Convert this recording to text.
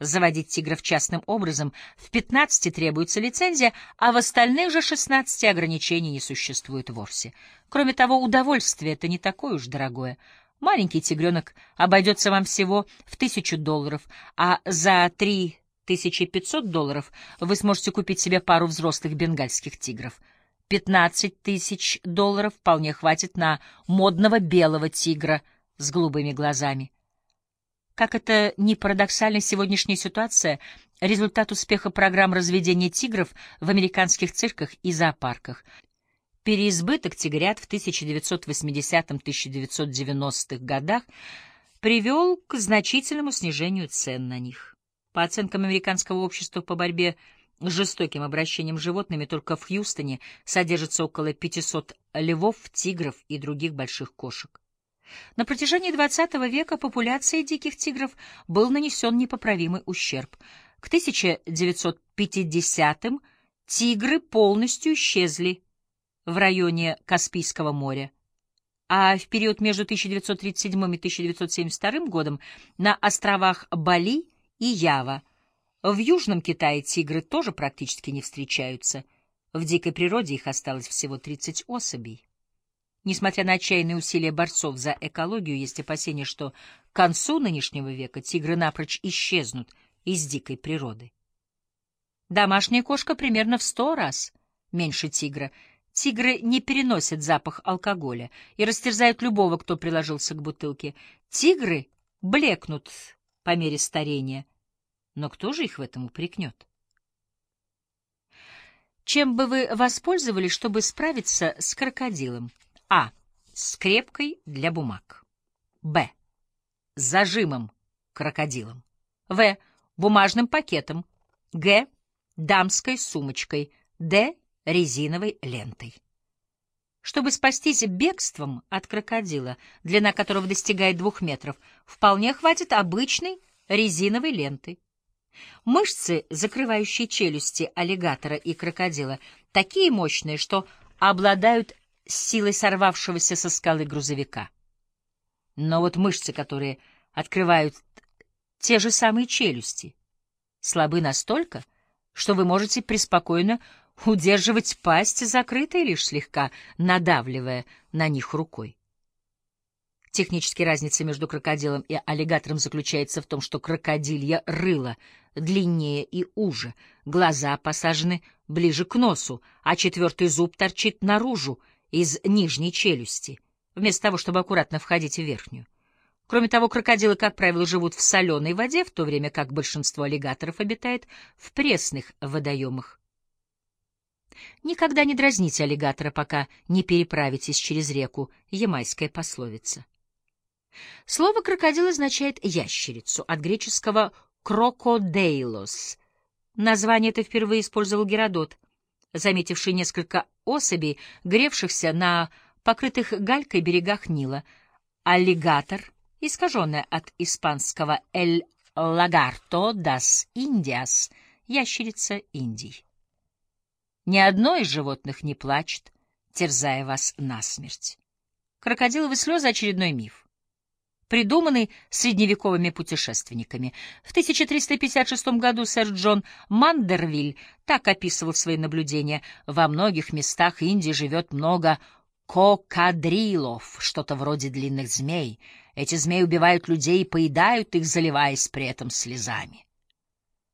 заводить тигров частным образом, в 15 требуется лицензия, а в остальных же 16 ограничений не существует вовсе. Кроме того, удовольствие это не такое уж дорогое. Маленький тигренок обойдется вам всего в тысячу долларов, а за три 1500 долларов вы сможете купить себе пару взрослых бенгальских тигров. 15 тысяч долларов вполне хватит на модного белого тигра с голубыми глазами. Как это ни парадоксально, сегодняшняя ситуация — результат успеха программ разведения тигров в американских цирках и зоопарках. Переизбыток тигрят в 1980-1990-х годах привел к значительному снижению цен на них. По оценкам Американского общества по борьбе с жестоким обращением с животными, только в Хьюстоне содержится около 500 львов, тигров и других больших кошек. На протяжении XX века популяции диких тигров был нанесен непоправимый ущерб. К 1950-м тигры полностью исчезли в районе Каспийского моря, а в период между 1937 и 1972 годом на островах Бали и Ява. В Южном Китае тигры тоже практически не встречаются. В дикой природе их осталось всего 30 особей. Несмотря на отчаянные усилия борцов за экологию, есть опасения, что к концу нынешнего века тигры напрочь исчезнут из дикой природы. Домашняя кошка примерно в сто раз меньше тигра. Тигры не переносят запах алкоголя и растерзают любого, кто приложился к бутылке. Тигры блекнут по мере старения. Но кто же их в этом упрекнет? Чем бы вы воспользовались, чтобы справиться с крокодилом? А. Скрепкой для бумаг. Б. Зажимом крокодилом. В. Бумажным пакетом. Г. Дамской сумочкой. Д. Резиновой лентой. Чтобы спастись бегством от крокодила, длина которого достигает двух метров, вполне хватит обычной резиновой ленты. Мышцы, закрывающие челюсти аллигатора и крокодила, такие мощные, что обладают силой сорвавшегося со скалы грузовика. Но вот мышцы, которые открывают те же самые челюсти, слабы настолько, что вы можете преспокойно удерживать пасть закрытой, лишь слегка надавливая на них рукой. Технически разница между крокодилом и аллигатором заключается в том, что крокодилья рыло длиннее и уже, глаза посажены ближе к носу, а четвертый зуб торчит наружу из нижней челюсти, вместо того, чтобы аккуратно входить в верхнюю. Кроме того, крокодилы, как правило, живут в соленой воде, в то время как большинство аллигаторов обитает в пресных водоемах. Никогда не дразните аллигатора, пока не переправитесь через реку, ямайская пословица. Слово «крокодил» означает «ящерицу», от греческого «крокодейлос». Название это впервые использовал Геродот, заметивший несколько особей, гревшихся на покрытых галькой берегах Нила. Аллигатор, искаженное от испанского «эль лагарто дас индиас», ящерица Индий. Ни одно из животных не плачет, терзая вас насмерть. Крокодиловые слезы — очередной миф придуманный средневековыми путешественниками. В 1356 году сэр Джон Мандервиль так описывал свои наблюдения. Во многих местах Индии живет много кокадрилов, что-то вроде длинных змей. Эти змеи убивают людей и поедают их, заливаясь при этом слезами.